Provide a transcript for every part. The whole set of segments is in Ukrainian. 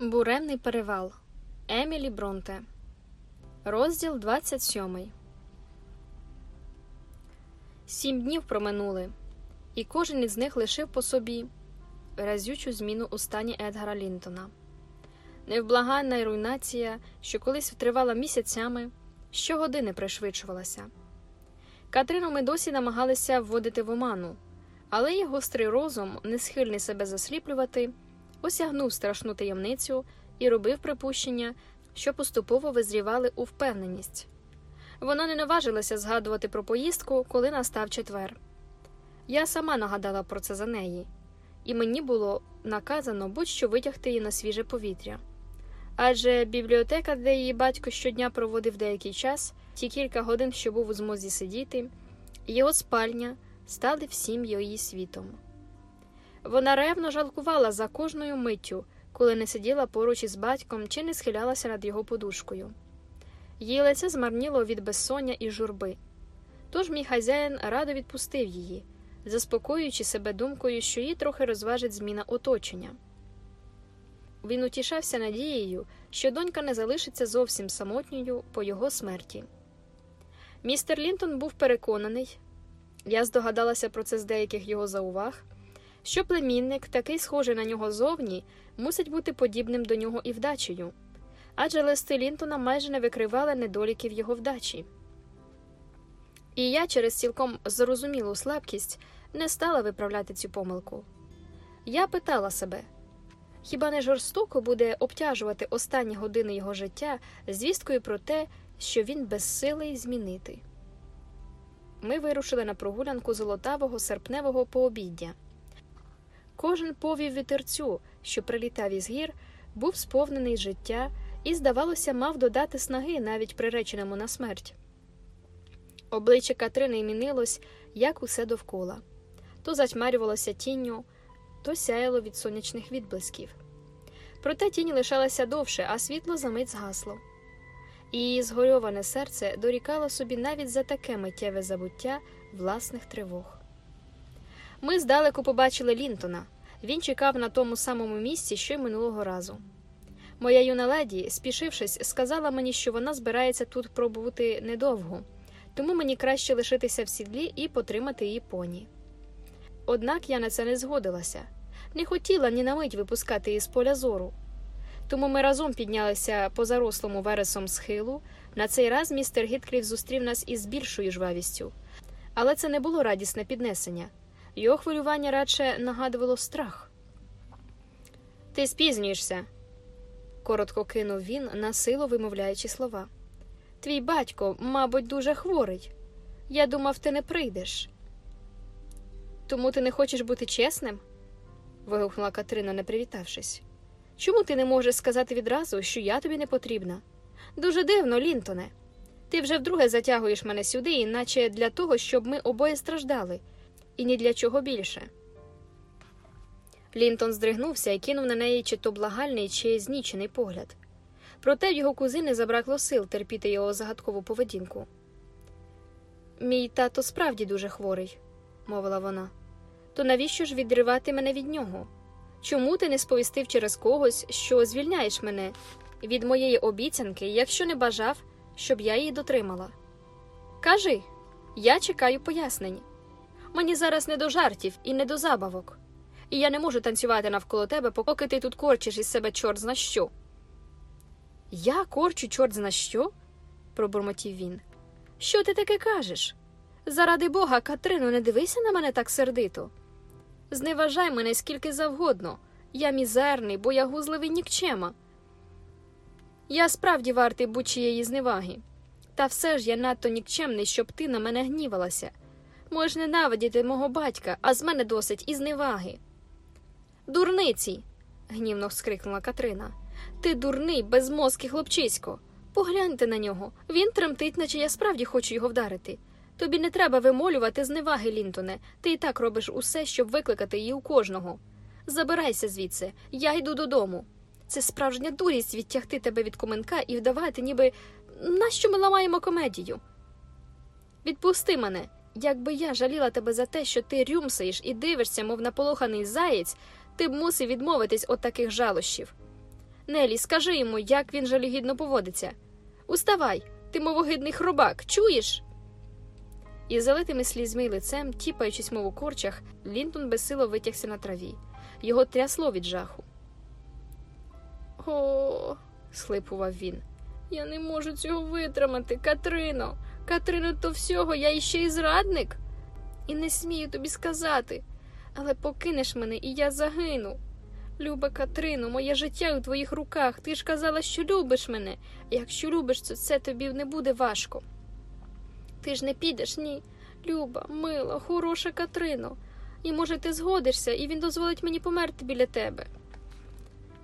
Буремний перевал Емілі Бронте. Розділ 27. Сім днів проминули, і кожен із них лишив по собі разючу зміну у стані Едгара Лінтона. Невблаганна руйнація, що колись тривала місяцями, щогодини пришвидшувалася. Катрину ми досі намагалися вводити в оману, але її гострий розум, не схильний себе засліплювати, осягнув страшну таємницю і робив припущення, що поступово визрівали у впевненість. Вона не наважилася згадувати про поїздку, коли настав четвер. Я сама нагадала про це за неї, і мені було наказано будь-що витягти її на свіже повітря. Адже бібліотека, де її батько щодня проводив деякий час, ті кілька годин, що був у змозі сидіти, його спальня стали всім її світом. Вона ревно жалкувала за кожною миттю, коли не сиділа поруч із батьком чи не схилялася над його подушкою. Її лице змарніло від безсоння і журби. Тож мій хазяїн радо відпустив її, заспокоюючи себе думкою, що її трохи розважить зміна оточення. Він утішався надією, що донька не залишиться зовсім самотньою по його смерті. Містер Лінтон був переконаний, я здогадалася про це з деяких його зауваг, що племінник, такий схожий на нього зовні, мусить бути подібним до нього і вдачею, адже листи Лінтона майже не викривали недоліків його вдачі. І я через цілком зрозумілу слабкість не стала виправляти цю помилку. Я питала себе хіба не жорстоко буде обтяжувати останні години його життя звісткою про те, що він безсилий змінити? Ми вирушили на прогулянку золотавого серпневого пообіддя. Кожен повів вітерцю, що прилітав із гір, був сповнений життя і, здавалося, мав додати снаги навіть приреченому на смерть. Обличчя Катрини мінилось, як усе довкола то затьмарювалося тінню, то сяяло від сонячних відблисків. Проте тінь лишалася довше, а світло за мить згасло. Її згорьоване серце дорікало собі навіть за таке миттєве забуття власних тривог. Ми здалеку побачили Лінтона. Він чекав на тому самому місці, що й минулого разу. Моя юна леді, спішившись, сказала мені, що вона збирається тут пробувати недовго, тому мені краще лишитися в сідлі і потримати її поні. Однак я на це не згодилася, не хотіла ні на мить випускати її з поля зору. Тому ми разом піднялися по зарослому вересом схилу. На цей раз містер Гіткліф зустрів нас із більшою жвавістю, але це не було радісне піднесення. Його хвилювання радше нагадувало страх. Ти спізнюєшся, коротко кинув він, насилу вимовляючи слова. Твій батько, мабуть, дуже хворий. Я думав, ти не прийдеш. Тому ти не хочеш бути чесним? вигукнула Катрина, не привітавшись. Чому ти не можеш сказати відразу, що я тобі не потрібна? Дуже дивно, Лінтоне. Ти вже вдруге затягуєш мене сюди, іначе для того, щоб ми обоє страждали, і ні для чого більше. Лінтон здригнувся і кинув на неї чи то благальний, чи знічений погляд. Проте в його кузини забракло сил терпіти його загадкову поведінку. Мій тато справді дуже хворий, мовила вона. То навіщо ж відривати мене від нього? Чому ти не сповістив через когось, що звільняєш мене від моєї обіцянки, якщо не бажав, щоб я її дотримала? Кажи, я чекаю пояснень. Мені зараз не до жартів і не до забавок, і я не можу танцювати навколо тебе, поки ти тут корчиш із себе чорт зна що. Я корчу чорт зна що? пробурмотів він. Що ти таке кажеш? Заради бога, Катрину, не дивися на мене так сердито. Зневажай мене скільки завгодно. Я мізерний, боягузливий нікчема. Я справді вартий будь-чиєї зневаги. Та все ж я надто нікчемний, щоб ти на мене гнівалася. Можеш ненавидіти мого батька, а з мене досить і зневаги. Дурниці. гнівно скрикнула Катрина. Ти дурний, безмозкий хлопчисько. Погляньте на нього. Він тремтить, наче я справді хочу його вдарити. Тобі не треба вимолювати зневаги, Лінтоне. Ти і так робиш усе, щоб викликати її у кожного. Забирайся звідси, я йду додому. Це справжня дурість відтягти тебе від коменка і вдавати, ніби нащо ми ламаємо комедію. Відпусти мене, якби я жаліла тебе за те, що ти рюмсаєш і дивишся, мов наполоханий заєць, ти б мусив відмовитись від таких жалощів. Нелі, скажи йому, як він жалюгідно поводиться. Уставай, ти мовогидний хробак, чуєш? Із залитими слізьми лицем, тіпаючись, мов у корчах, Лінтон безсило витягся на траві. Його трясло від жаху. О, схлипував він. Я не можу цього витримати, Катрино. Катрино, то всього, я іще й зрадник. І не смію тобі сказати, але покинеш мене, і я загину. Люба Катрино, моє життя у твоїх руках. Ти ж казала, що любиш мене. Якщо любиш, то це тобі не буде важко. Ти ж не підеш, ні. Люба, мила, хороша Катрино. І, може, ти згодишся, і він дозволить мені померти біля тебе.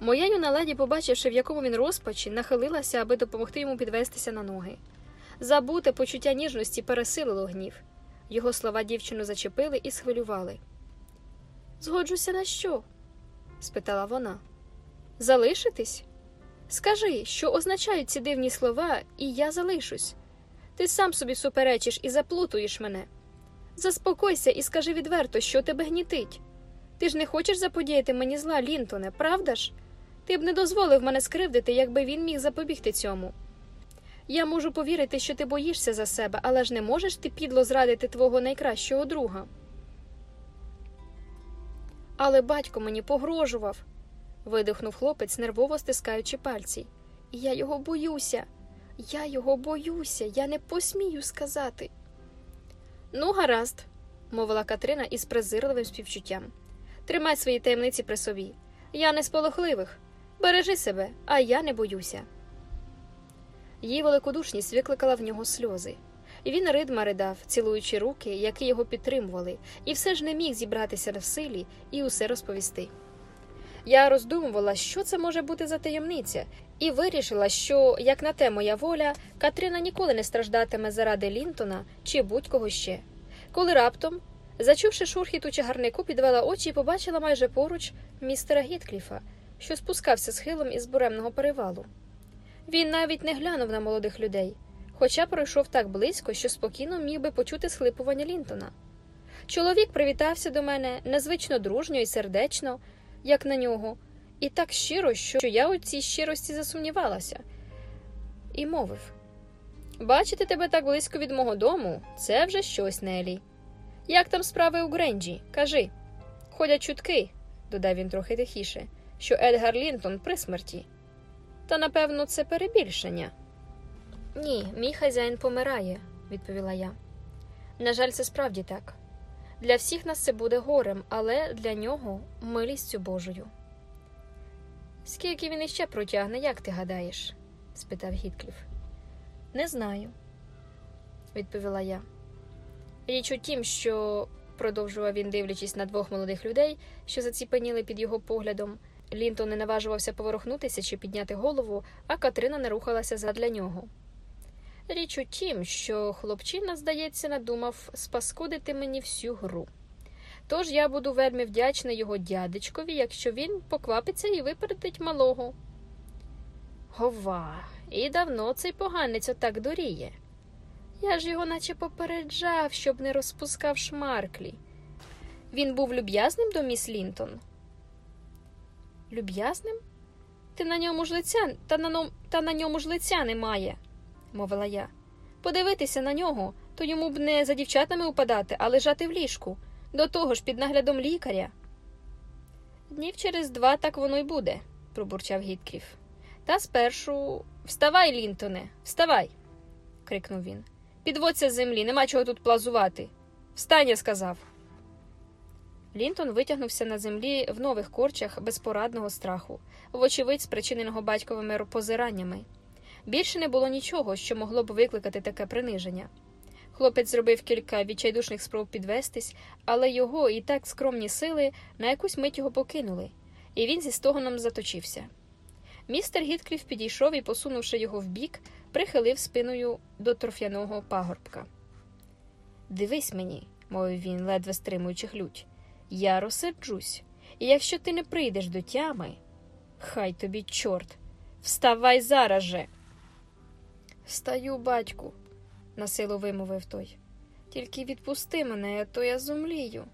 Моя юна леді, побачивши, в якому він розпачі, нахилилася, аби допомогти йому підвестися на ноги. Забуте почуття ніжності пересилило гнів. Його слова дівчину зачепили і схвилювали. Згоджуся на що? спитала вона. Залишитись? Скажи, що означають ці дивні слова, і я залишусь. Ти сам собі суперечиш і заплутуєш мене. Заспокойся і скажи відверто, що тебе гнітить. Ти ж не хочеш заподіяти мені зла, Лінтоне, правда ж? Ти б не дозволив мене скривдити, якби він міг запобігти цьому. Я можу повірити, що ти боїшся за себе, але ж не можеш ти підло зрадити твого найкращого друга. Але батько мені погрожував, видихнув хлопець, нервово стискаючи пальці. Я його боюся. Я його боюся, я не посмію сказати. Ну, гаразд, мовила Катрина із презирливим співчуттям. Тримай свої таємниці при собі. Я не з полохливих. Бережи себе, а я не боюся. Її великодушність викликала в нього сльози. І Він ридма ридав, цілуючи руки, які його підтримували, і все ж не міг зібратися в силі і усе розповісти. Я роздумувала, що це може бути за таємниця, і вирішила, що, як на те моя воля, Катрина ніколи не страждатиме заради Лінтона чи будь-кого ще. Коли раптом, зачувши шурхіт у чагарнику, підвела очі і побачила майже поруч містера Гіткліфа, що спускався схилом із буремного перевалу. Він навіть не глянув на молодих людей, хоча пройшов так близько, що спокійно міг би почути схлипування Лінтона. Чоловік привітався до мене незвично дружньо і сердечно, як на нього, і так щиро, що я у цій щирості засумнівалася, і мовив Бачити тебе так близько від мого дому це вже щось, Нелі. Як там справи у Гренджі? Кажи. Ходять чутки, додав він трохи тихіше, що Едгар Лінтон при смерті. Та напевно це перебільшення. Ні, мій хазяїн помирає, відповіла я. На жаль, це справді так. Для всіх нас це буде горем, але для нього милістю Божою. Скільки він іще протягне, як ти гадаєш? спитав Гіткліф. Не знаю, відповіла я. Річ у тім, що, продовжував він, дивлячись на двох молодих людей, що заціпеніли під його поглядом, Лінтон не наважувався поворухнутися чи підняти голову, а Катрина не рухалася задля нього. Річ у тім, що хлопчина, здається, надумав спаскудити мені всю гру. Тож я буду вельми вдячна його дядечкові, якщо він поквапиться і випередить малого. Гова, і давно цей поганець отак дуріє. Я ж його наче попереджав, щоб не розпускав шмарклі. Він був люб'язним до міс Лінтон. Люб'язним? Ти на ньому ж лиця, та на, та на ньому ж лиця немає, мовила я. Подивитися на нього, то йому б не за дівчатами упадати, а лежати в ліжку, до того ж під наглядом лікаря. Днів через два так воно й буде, пробурчав Гіткріф. Та спершу вставай, Лінтоне, вставай, крикнув він. Підводься з землі, нема чого тут плазувати. Встань, я сказав. Лінтон витягнувся на землі в нових корчах безпорадного страху, вочевидь, спричиненого батьковими позираннями. Більше не було нічого, що могло б викликати таке приниження. Хлопець зробив кілька відчайдушних спроб підвестись, але його і так скромні сили на якусь мить його покинули, і він зі стогоном заточився. Містер Гіткліф підійшов і, посунувши його вбік, прихилив спиною до торф'яного пагорбка. Дивись мені, мовив він, ледве стримуючи лють. Я розсерджусь, і якщо ти не прийдеш до тями, хай тобі, чорт, вставай зараз же. Встаю, батьку, насилу вимовив той. Тільки відпусти мене, а то я зумлію.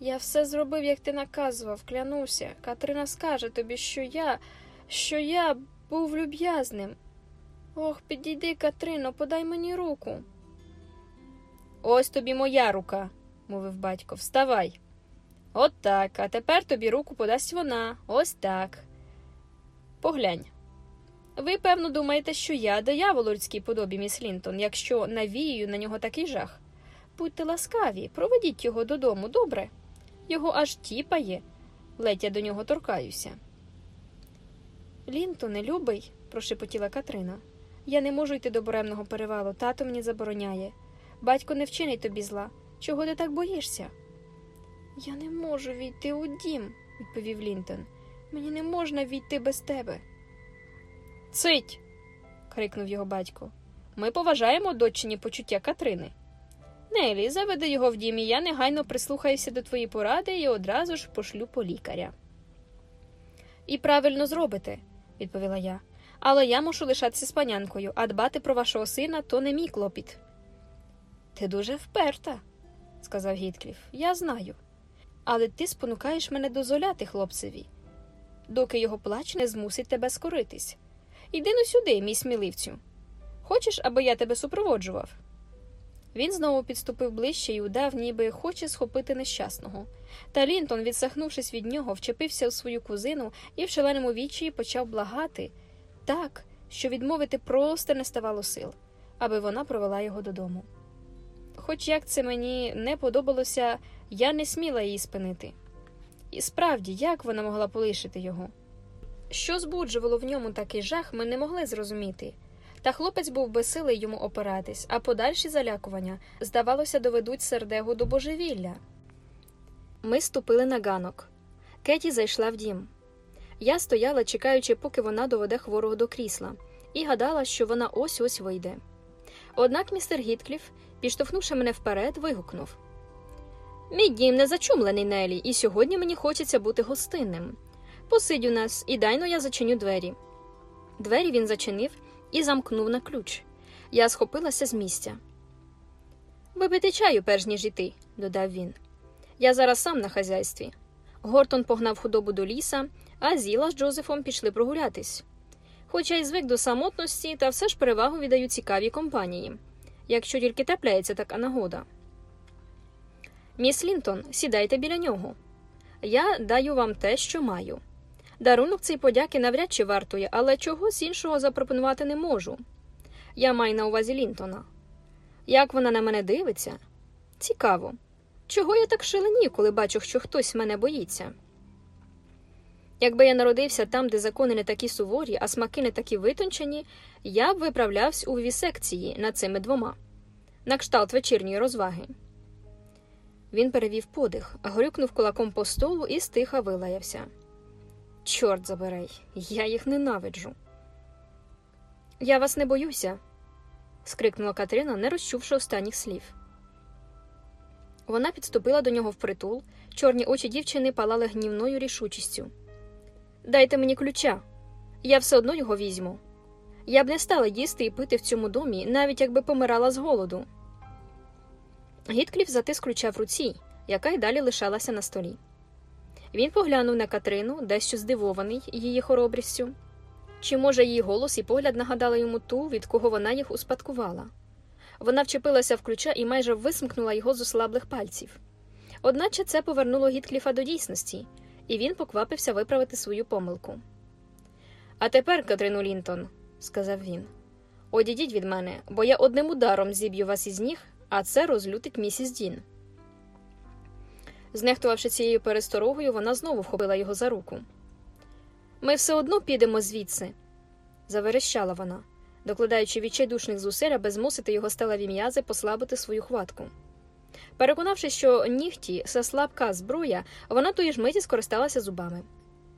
Я все зробив, як ти наказував, клянуся. Катрина скаже тобі, що я що я був люб'язним. Ох, підійди, Катрино, подай мені руку. Ось тобі моя рука, мовив батько. Вставай. От так, а тепер тобі руку подасть вона. Ось так. Поглянь. Ви, певно, думаєте, що я диявол у людській подобі, міс Лінтон, якщо навію на нього такий жах. Будьте ласкаві, проведіть його додому, добре? Його аж тіпає, ледь я до нього торкаюся. Лінтоне, любий, прошепотіла Катрина. Я не можу йти до буремного перевалу, тато мені забороняє. Батько не вчинить тобі зла. Чого ти так боїшся? Я не можу війти у дім, відповів Лінтон. Мені не можна війти без тебе. Цить. крикнув його батько. Ми поважаємо дочині почуття Катрини. Нелі, заведи його в дім, і я негайно прислухаюся до твоєї поради і одразу ж пошлю по лікаря. І правильно зробите, відповіла я. Але я мушу лишатися з панянкою, а дбати про вашого сина то не мій клопіт. Ти дуже вперта, сказав Гіткліф. Я знаю. Але ти спонукаєш мене дозволяти хлопцеві, доки його плач не змусить тебе скоритись. Іди ну сюди, мій сміливцю. Хочеш, аби я тебе супроводжував? Він знову підступив ближче і удав, ніби хоче схопити нещасного. Та Лінтон, відсахнувшись від нього, вчепився у свою кузину і в шаленому вічі почав благати так, що відмовити просто не ставало сил, аби вона провела його додому. Хоч як це мені не подобалося, я не сміла її спинити. І справді, як вона могла полишити його? Що збуджувало в ньому такий жах, ми не могли зрозуміти. Та хлопець був безсилий йому опиратись, а подальші залякування, здавалося, доведуть сердегу до божевілля. Ми ступили на ганок. Кеті зайшла в дім. Я стояла, чекаючи, поки вона доведе хворого до крісла, і гадала, що вона ось ось вийде. Однак містер Гіткліф, підштовхнувши мене вперед, вигукнув Мій дім не зачумлений Нелі, і сьогодні мені хочеться бути гостинним. Посидь у нас, і дайно я зачиню двері. Двері він зачинив і замкнув на ключ. Я схопилася з місця. Випити чаю, перш ніж іти, додав він. Я зараз сам на хазяйстві. Гортон погнав худобу до ліса, а Зіла з Джозефом пішли прогулятись. Хоча й звик до самотності, та все ж перевагу віддаю цікавій компанії, якщо тільки трапляється така нагода. Міс Лінтон, сідайте біля нього. Я даю вам те, що маю. Дарунок цей подяки навряд чи вартує, але чогось іншого запропонувати не можу. Я маю на увазі Лінтона. Як вона на мене дивиться? Цікаво. Чого я так шаленію, коли бачу, що хтось мене боїться? Якби я народився там, де закони не такі суворі, а смаки не такі витончені, я б виправлявся у вісекції над цими двома, на кшталт вечірньої розваги. Він перевів подих, грюкнув кулаком по столу і стиха вилаявся. Чорт забирай, я їх ненавиджу. Я вас не боюся, скрикнула Катерина, не розчувши останніх слів. Вона підступила до нього впритул, чорні очі дівчини палали гнівною рішучістю. Дайте мені ключа, я все одно його візьму. Я б не стала їсти і пити в цьому домі, навіть якби помирала з голоду. Гіткліф затис ключа в руці, яка й далі лишалася на столі. Він поглянув на Катрину, дещо здивований її хоробрістю. Чи, може, її голос і погляд нагадали йому ту, від кого вона їх успадкувала? Вона вчепилася в ключа і майже висмкнула його з ослаблих пальців. Одначе це повернуло Гіткліфа до дійсності, і він поквапився виправити свою помилку. А тепер, Катрину Лінтон, сказав він, одійдіть від мене, бо я одним ударом зіб'ю вас із ніг, а це розлютить місіс Дін. Знехтувавши цією пересторогою, вона знову вхопила його за руку. Ми все одно підемо звідси, заверещала вона, докладаючи відчайдушних зусиль, аби змусити його сталеві м'язи послабити свою хватку. Переконавшись, що нігті це слабка зброя, вона тої ж миті скористалася зубами.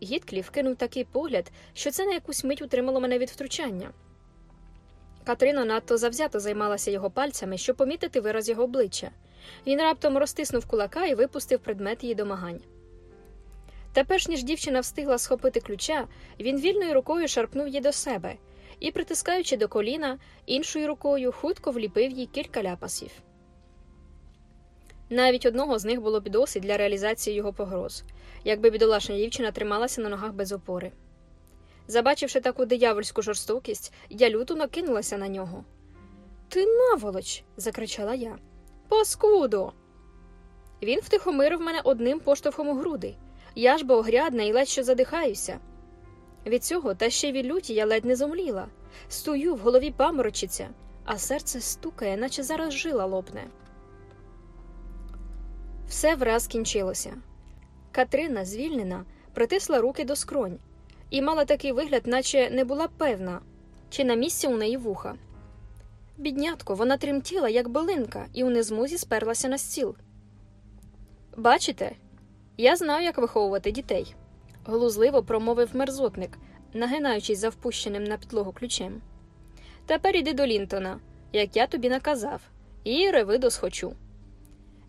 Гіткліф кинув такий погляд, що це на якусь мить утримало мене від втручання. Катерина надто завзято займалася його пальцями, щоб помітити вираз його обличчя. Він раптом розтиснув кулака і випустив предмет її домагань. Та перш ніж дівчина встигла схопити ключа, він вільною рукою шарпнув її до себе і, притискаючи до коліна, іншою рукою хутко вліпив їй кілька ляпасів. Навіть одного з них було б досить для реалізації його погроз, якби бідолашна дівчина трималася на ногах без опори. Забачивши таку диявольську жорстокість, я люто накинулася на нього. Ти наволоч. закричала я. Паскудо. Він втихомирив мене одним поштовхом у груди. Я ж бо огрядна і ледь що задихаюся. Від цього, та ще й від люті я ледь не зомліла. Стою, в голові паморочиться, а серце стукає, наче зараз жила лопне. Все враз кінчилося. Катрина, звільнена, притисла руки до скронь і мала такий вигляд, наче не була певна, чи на місці у неї вуха. Біднятко, вона тремтіла, як билинка, і у незмузі сперлася на стіл. Бачите, я знаю, як виховувати дітей, глузливо промовив мерзотник, нагинаючись за впущеним на підлогу ключем. Тепер іди до Лінтона, як я тобі наказав, і реви досхочу.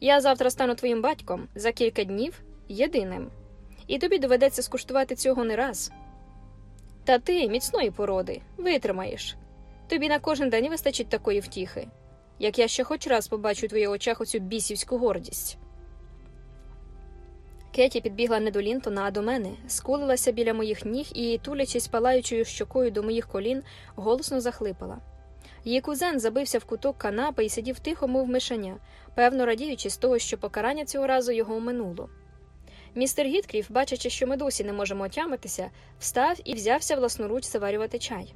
Я завтра стану твоїм батьком за кілька днів єдиним, і тобі доведеться скуштувати цього не раз. Та ти міцної породи, витримаєш. Тобі на кожен день вистачить такої втіхи, як я ще хоч раз побачу в твоїх очах оцю бісівську гордість. Кеті підбігла не до Лінтона, а до мене, скулилася біля моїх ніг і, тулячись палаючою щокою до моїх колін, голосно захлипала. Її кузен забився в куток канапи і сидів тихо, мов мишеня, певно радіючи з того, що покарання цього разу його оминуло. Містер Гіткріф, бачачи, що ми досі не можемо отямитися, встав і взявся власноруч заварювати чай.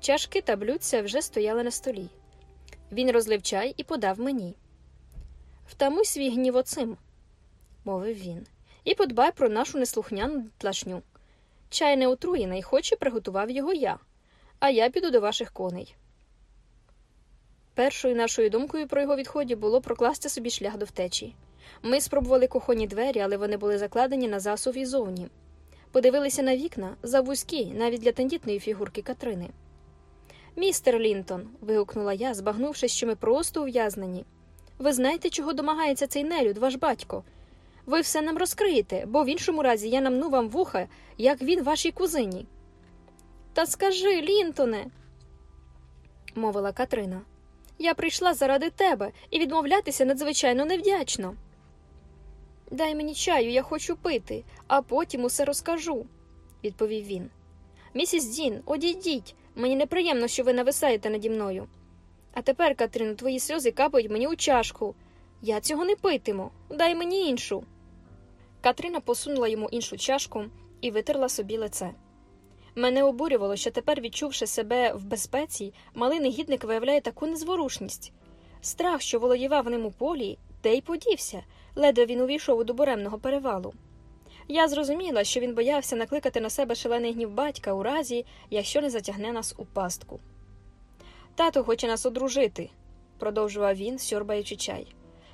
Чашки та блюдця вже стояли на столі. Він розлив чай і подав мені. Втамуй свій гнів оцим, мовив він, і подбай про нашу неслухняну тлашню. Чай не отруєний, хоч і приготував його я, а я піду до ваших коней. Першою нашою думкою про його відході було прокласти собі шлях до втечі. Ми спробували кухонні двері, але вони були закладені на засув і зовні. Подивилися на вікна завузькі, навіть для тендітної фігурки Катрини. Містер Лінтон. вигукнула я, збагнувши, що ми просто ув'язнені. Ви знаєте, чого домагається цей нелюд, ваш батько? Ви все нам розкриєте, бо в іншому разі я намну вам вуха, як він вашій кузині. Та скажи, Лінтоне, мовила Катрина. Я прийшла заради тебе і відмовлятися надзвичайно невдячно. Дай мені чаю, я хочу пити, а потім усе розкажу, відповів він. Місіс Дін, одійдіть, мені неприємно, що ви нависаєте наді мною. А тепер, Катрину, твої сльози капають мені у чашку. Я цього не питиму. Дай мені іншу. Катрина посунула йому іншу чашку і витерла собі лице. Мене обурювало, що тепер, відчувши себе в безпеці, малий негідник виявляє таку незворушність. Страх, що володівав ним у полі, де й подівся, ледве він увійшов до буремного перевалу. Я зрозуміла, що він боявся накликати на себе шалений гнів батька у разі, якщо не затягне нас у пастку. Тато хоче нас одружити, продовжував він, сьорбаючи чай.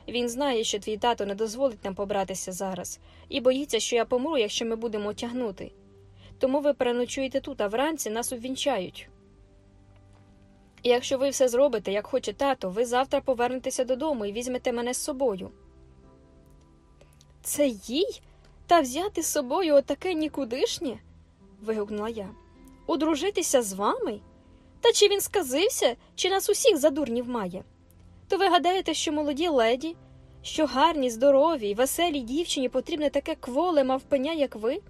Він знає, що твій тато не дозволить нам побратися зараз, і боїться, що я помру, якщо ми будемо тягнути. Тому ви переночуєте тут, а вранці нас обвінчають. І якщо ви все зробите, як хоче тато, ви завтра повернетеся додому і візьмете мене з собою. Це їй? Та взяти з собою отаке нікудишнє? вигукнула я. Одружитися з вами? Та чи він сказився, чи нас усіх за дурнів має? То ви гадаєте, що молоді леді, що гарні, здорові, веселій дівчині потрібне таке кволе мавпеня, як ви?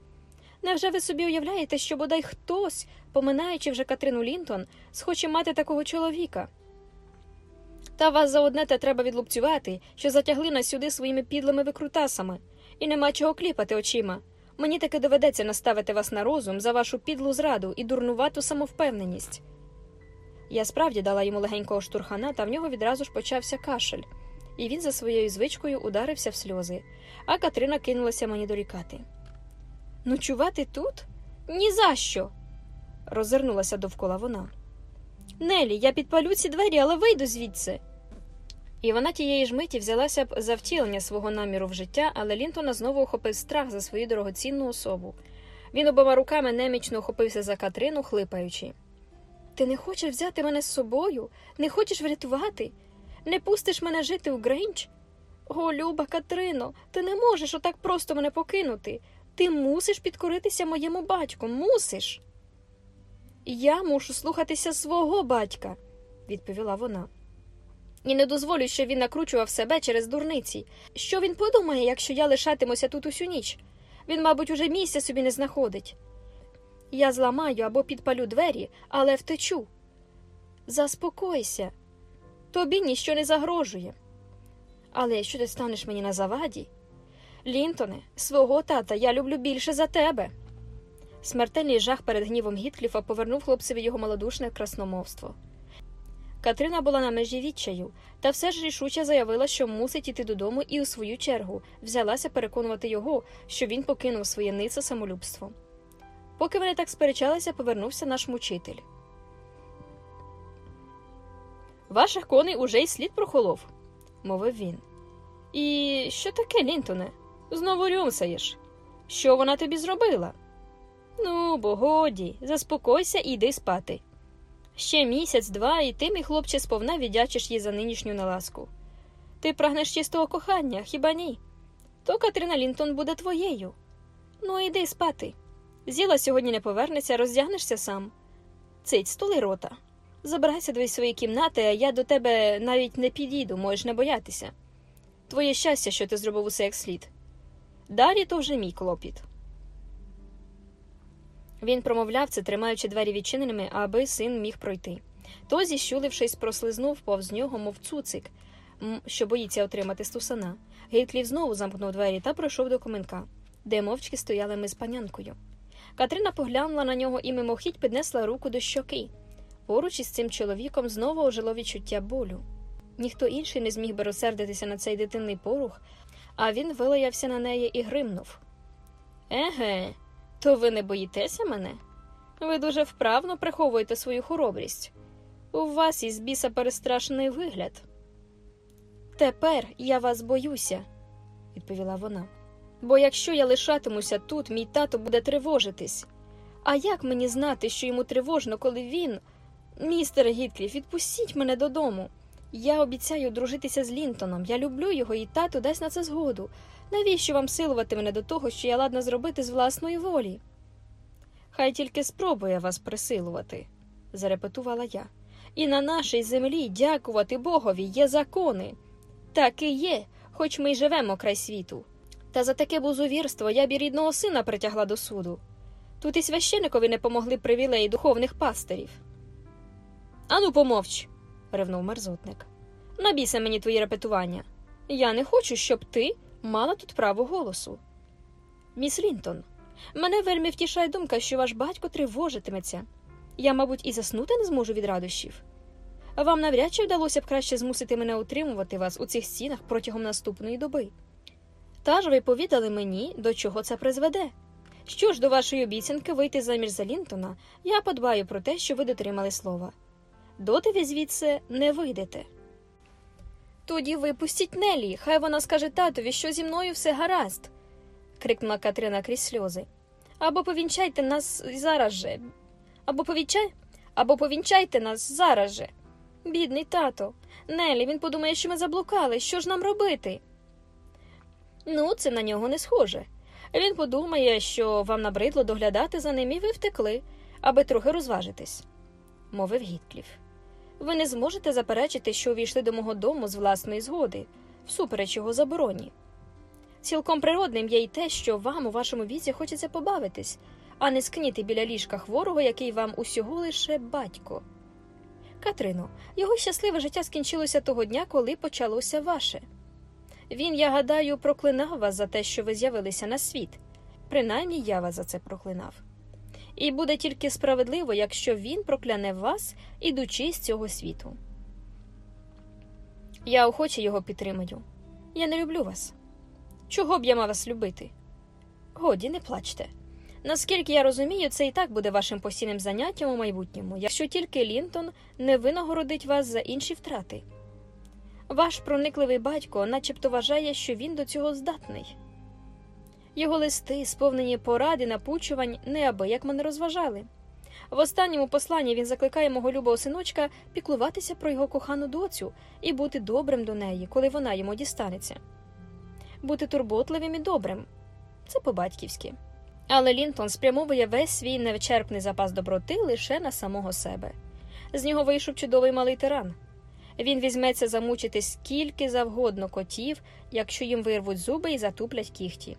Невже ви собі уявляєте, що бодай хтось, поминаючи вже Катрину Лінтон, схоче мати такого чоловіка? Та вас за одне те треба відлупцювати, що затягли нас сюди своїми підлими викрутасами, і нема чого кліпати очима. Мені таки доведеться наставити вас на розум за вашу підлу зраду і дурнувату самовпевненість. Я справді дала йому легенького штурхана, та в нього відразу ж почався кашель, і він за своєю звичкою ударився в сльози, а Катрина кинулася мені дорікати. Ночувати тут? Ні за що!» – роззирнулася довкола вона. Нелі, я підпалю ці двері, але вийду звідси. І вона тієї ж миті взялася б за втілення свого наміру в життя, але Лінтона знову охопив страх за свою дорогоцінну особу. Він обома руками немічно охопився за Катрину, хлипаючи. Ти не хочеш взяти мене з собою, не хочеш врятувати, не пустиш мене жити у Грейндж? О, люба Катрино, ти не можеш отак просто мене покинути. Ти мусиш підкоритися моєму батьку, мусиш. Я мушу слухатися свого батька, відповіла вона. І не дозволю, щоб він накручував себе через дурниці. Що він подумає, якщо я лишатимуся тут усю ніч? Він, мабуть, уже місця собі не знаходить. Я зламаю або підпалю двері, але втечу. Заспокойся, тобі ніщо не загрожує. Але якщо ти станеш мені на заваді, Лінтоне, свого тата я люблю більше за тебе. Смертельний жах перед гнівом Гіткліфа повернув хлопцеві його малодушне красномовство. Катрина була на межі відчаю, та все ж рішуче заявила, що мусить іти додому, і у свою чергу взялася переконувати його, що він покинув своє нице самолюбство. Поки вони так сперечалися, повернувся наш мучитель. Ваших коней уже й слід прохолов, мовив він. І що таке, Лінтоне? Знову рюмсаєш? Що вона тобі зробила? Ну, бо годі, заспокойся і йди спати. Ще місяць, два, і ти, мій хлопче, сповна віддячиш їй за нинішню наласку. Ти прагнеш чистого кохання, хіба ні? То Катрина Лінтон буде твоєю. Ну, йди спати. Зіла сьогодні не повернеться, роздягнешся сам. Цить, столи рота. Забирайся до своєї кімнати, а я до тебе навіть не підійду, можеш не боятися. Твоє щастя, що ти зробив усе як слід. Далі то вже мій клопіт. Він промовляв це, тримаючи двері відчиненими, аби син міг пройти. То, зіщулившись, прослизнув повз нього, мов цуцик, що боїться отримати стусана. Гейтлів знову замкнув двері та пройшов до коменка, де мовчки стояли ми з панянкою. Катрина поглянула на нього і мимохідь піднесла руку до щоки. Поруч із цим чоловіком знову ожило відчуття болю. Ніхто інший не зміг би розсердитися на цей дитинний порух, а він вилаявся на неї і гримнув. Еге, то ви не боїтеся мене? Ви дуже вправно приховуєте свою хоробрість. У вас із біса перестрашений вигляд. Тепер я вас боюся, відповіла вона. Бо якщо я лишатимуся тут, мій тато буде тривожитись. А як мені знати, що йому тривожно, коли він. Містер Гіткліф, відпустіть мене додому. Я обіцяю дружитися з Лінтоном. Я люблю його, і тато дасть на це згоду. Навіщо вам силувати мене до того, що я ладна зробити з власної волі? Хай тільки спробує вас присилувати, зарепетувала я. І на нашій землі, дякувати Богові, є закони. Так і є, хоч ми й живемо край світу. Та за таке бузовірство я б і рідного сина притягла до суду. Тут і священикові не помогли привілеї духовних пастирів. Ану, помовч, ревнув мерзотник. Набійся мені твої репетування. Я не хочу, щоб ти мала тут право голосу. Міс Лінтон, мене вельми втішає думка, що ваш батько тривожитиметься. Я, мабуть, і заснути не зможу від радощів. Вам навряд чи вдалося б краще змусити мене утримувати вас у цих стінах протягом наступної доби. Та ж ви повідали мені, до чого це призведе. Що ж до вашої обіцянки вийти заміж за Лінтона, я подбаю про те, що ви дотримали слова. Доти ви звідси не вийдете. Тоді випустіть Нелі, хай вона скаже татові, що зі мною все гаразд, крикнула Катрина крізь сльози. Або повінчайте нас зараз же. Або повінчай... Або повінчайте нас зараз же. Бідний тато. Нелі, він подумає, що ми заблукали. Що ж нам робити? Ну, це на нього не схоже. Він подумає, що вам набридло доглядати за ним і ви втекли, аби трохи розважитись, мовив Гіткліф. Ви не зможете заперечити, що увійшли до мого дому з власної згоди, всупереч його забороні. Цілком природним є й те, що вам у вашому віці хочеться побавитись, а не скніти біля ліжка хворого, який вам усього лише батько. Катрино, його щасливе життя скінчилося того дня, коли почалося ваше. Він, я гадаю, проклинав вас за те, що ви з'явилися на світ. Принаймні я вас за це проклинав. І буде тільки справедливо, якщо він прокляне вас, ідучи з цього світу. Я охоче його підтримую. Я не люблю вас. Чого б я мав вас любити? Годі, не плачте. Наскільки я розумію, це і так буде вашим постійним заняттям у майбутньому, якщо тільки Лінтон не винагородить вас за інші втрати. Ваш проникливий батько начебто вважає, що він до цього здатний. Його листи, сповнені поради, напучувань, неабияк мене розважали. В останньому посланні він закликає мого любого синочка піклуватися про його кохану доцю і бути добрим до неї, коли вона йому дістанеться. Бути турботливим і добрим це по-батьківськи. Але Лінтон спрямовує весь свій невичерпний запас доброти лише на самого себе. З нього вийшов чудовий малий тиран. Він візьметься замучити скільки завгодно котів, якщо їм вирвуть зуби і затуплять кіхті.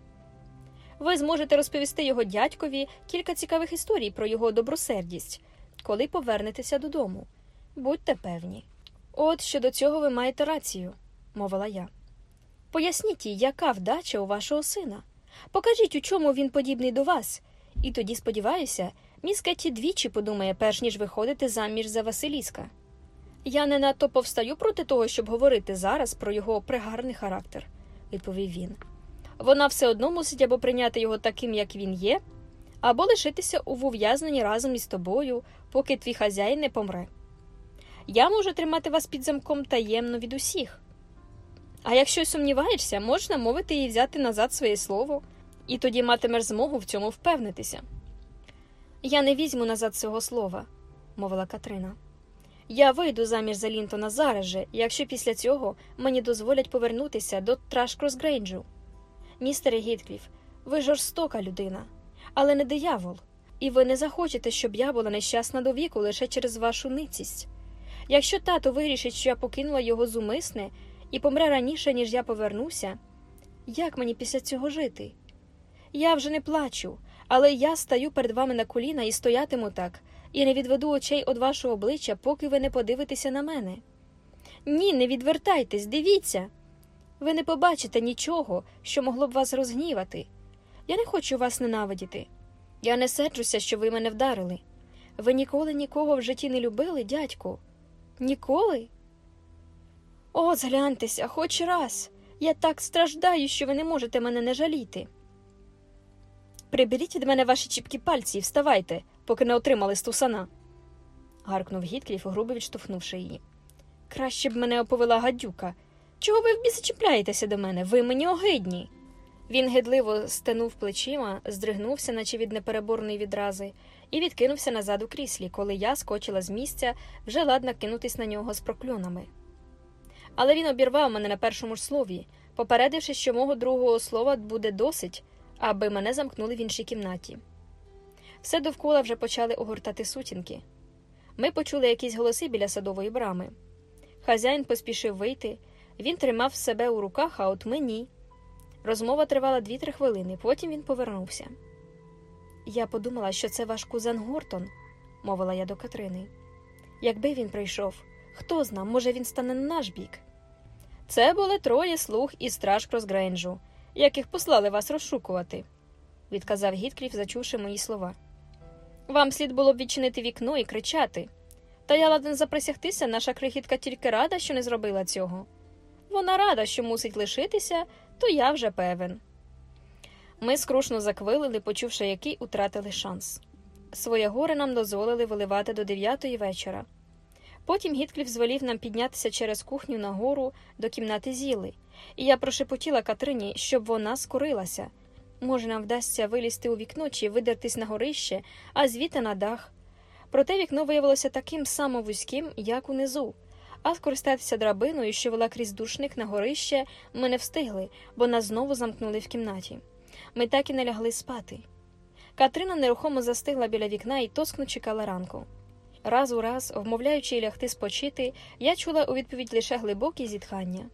Ви зможете розповісти його дядькові кілька цікавих історій про його добросердість, коли повернетеся додому. Будьте певні. От щодо цього ви маєте рацію, мовила я. Поясніть, їй, яка вдача у вашого сина. Покажіть, у чому він подібний до вас, і тоді, сподіваюся, міс Кетті двічі подумає, перш ніж виходити заміж за Василіска. Я не надто повстаю проти того, щоб говорити зараз про його пригарний характер, відповів він. Вона все одно мусить або прийняти його таким, як він є, або лишитися у ув'язненні разом із тобою, поки твій хазяїн не помре. Я можу тримати вас під замком таємно від усіх. А якщо сумніваєшся, можна мовити і взяти назад своє слово, і тоді матимеш змогу в цьому впевнитися. Я не візьму назад цього слова, мовила Катрина. Я вийду заміж за Лінтона зараз же, якщо після цього мені дозволять повернутися до Трашкросгрейнджу. Містере Гіткліф, ви жорстока людина, але не диявол, і ви не захочете, щоб я була нещасна до віку лише через вашу ницість. Якщо тато вирішить, що я покинула його зумисне і помре раніше, ніж я повернуся, як мені після цього жити? Я вже не плачу, але я стаю перед вами на коліна і стоятиму так, і не відведу очей від вашого обличчя, поки ви не подивитеся на мене. Ні, не відвертайтесь, дивіться. Ви не побачите нічого, що могло б вас розгнівати. Я не хочу вас ненавидіти. Я не серджуся, що ви мене вдарили. Ви ніколи нікого в житті не любили, дядьку? Ніколи? О, згляньтеся, хоч раз. Я так страждаю, що ви не можете мене не жаліти. Приберіть від мене ваші чіпкі пальці і вставайте, поки не отримали стусана. гаркнув Гіткліф, грубо відштовхнувши її. Краще б мене оповела гадюка. Чого ви в біси чіпляєтеся до мене? Ви мені огидні. Він гидливо стенув плечима, здригнувся, наче від непереборної відрази, і відкинувся назад у кріслі, коли я скочила з місця, вже ладна кинутись на нього з прокльонами. Але він обірвав мене на першому ж слові, попередивши, що мого другого слова буде досить, аби мене замкнули в іншій кімнаті. Все довкола вже почали огортати сутінки. Ми почули якісь голоси біля садової брами. Хазяїн поспішив вийти, він тримав себе у руках, а от мені. Розмова тривала дві-три хвилини, потім він повернувся. Я подумала, що це ваш кузен Гортон, мовила я до Катрини. Якби він прийшов, хто зна, може, він стане на наш бік. Це були троє слуг із страж Кросгрейнджу, яких послали вас розшукувати, відказав Гіткліф, зачувши мої слова. Вам слід було б відчинити вікно і кричати. Та я ладен заприсягтися, наша крихітка тільки рада, що не зробила цього. Вона рада, що мусить лишитися, то я вже певен. Ми скрушно заквилили, почувши, який утратили шанс. Своє горе нам дозволили виливати до дев'ятої вечора. Потім Гіткліф звелів нам піднятися через кухню нагору до кімнати зіли, і я прошепотіла Катрині, щоб вона скорилася. Може, нам вдасться вилізти у вікно чи видертись на горище, а звідти на дах. Проте вікно виявилося таким само вузьким, як унизу, а скористатися драбиною, що вела крізь душник на горище, ми не встигли, бо нас знову замкнули в кімнаті. Ми так і не лягли спати. Катрина нерухомо застигла біля вікна і тоскно чекала ранку. Раз у раз, вмовляючи лягти спочити, я чула у відповідь лише глибокі зітхання.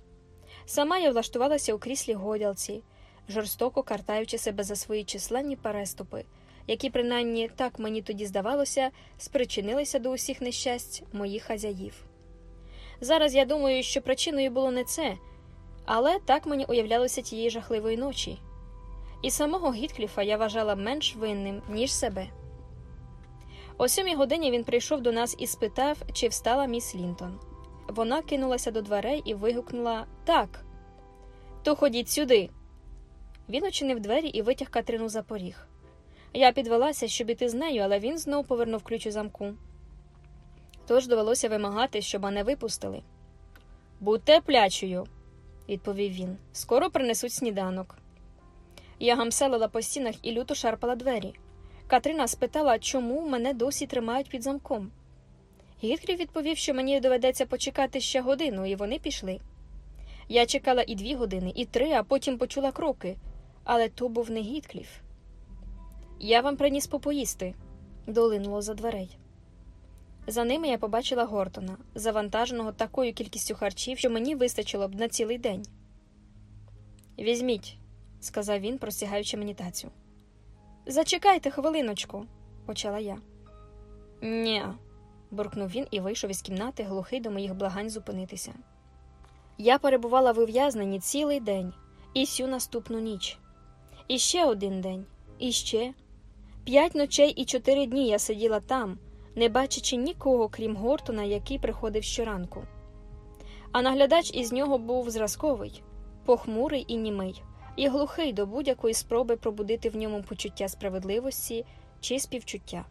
Сама я влаштувалася у кріслі годялці, жорстоко картаючи себе за свої численні переступи, які, принаймні так мені тоді здавалося, спричинилися до усіх нещасть моїх хазяїв. Зараз я думаю, що причиною було не це, але так мені уявлялося тієї жахливої ночі. І самого Гіткліфа я вважала менш винним, ніж себе. О сьомій годині він прийшов до нас і спитав, чи встала міс Лінтон. Вона кинулася до дверей і вигукнула Так. То ходіть сюди. Він очинив двері і витяг Катрину за поріг. Я підвелася, щоб іти з нею, але він знов повернув ключ у замку. Тож довелося вимагати, щоб мене випустили. Будьте плячою, відповів він. Скоро принесуть сніданок. Я гамселила по стінах і люто шарпала двері. Катрина спитала, чому мене досі тримають під замком. Гіткліф відповів, що мені доведеться почекати ще годину, і вони пішли. Я чекала і дві години, і три, а потім почула кроки, але то був не Гіткліф. Я вам приніс попоїсти, долинуло за дверей. За ними я побачила Гортона, завантаженого такою кількістю харчів, що мені вистачило б на цілий день. Візьміть, сказав він, простягаючи мені тацю. Зачекайте хвилиночку, почала я. Ні, буркнув він і вийшов із кімнати, глухий до моїх благань зупинитися. Я перебувала в ув'язненні цілий день і всю наступну ніч. І ще один день, і ще. П'ять ночей і чотири дні я сиділа там, не бачачи нікого, крім Гортона, який приходив щоранку. А наглядач із нього був зразковий, похмурий і німий, і глухий до будь-якої спроби пробудити в ньому почуття справедливості чи співчуття.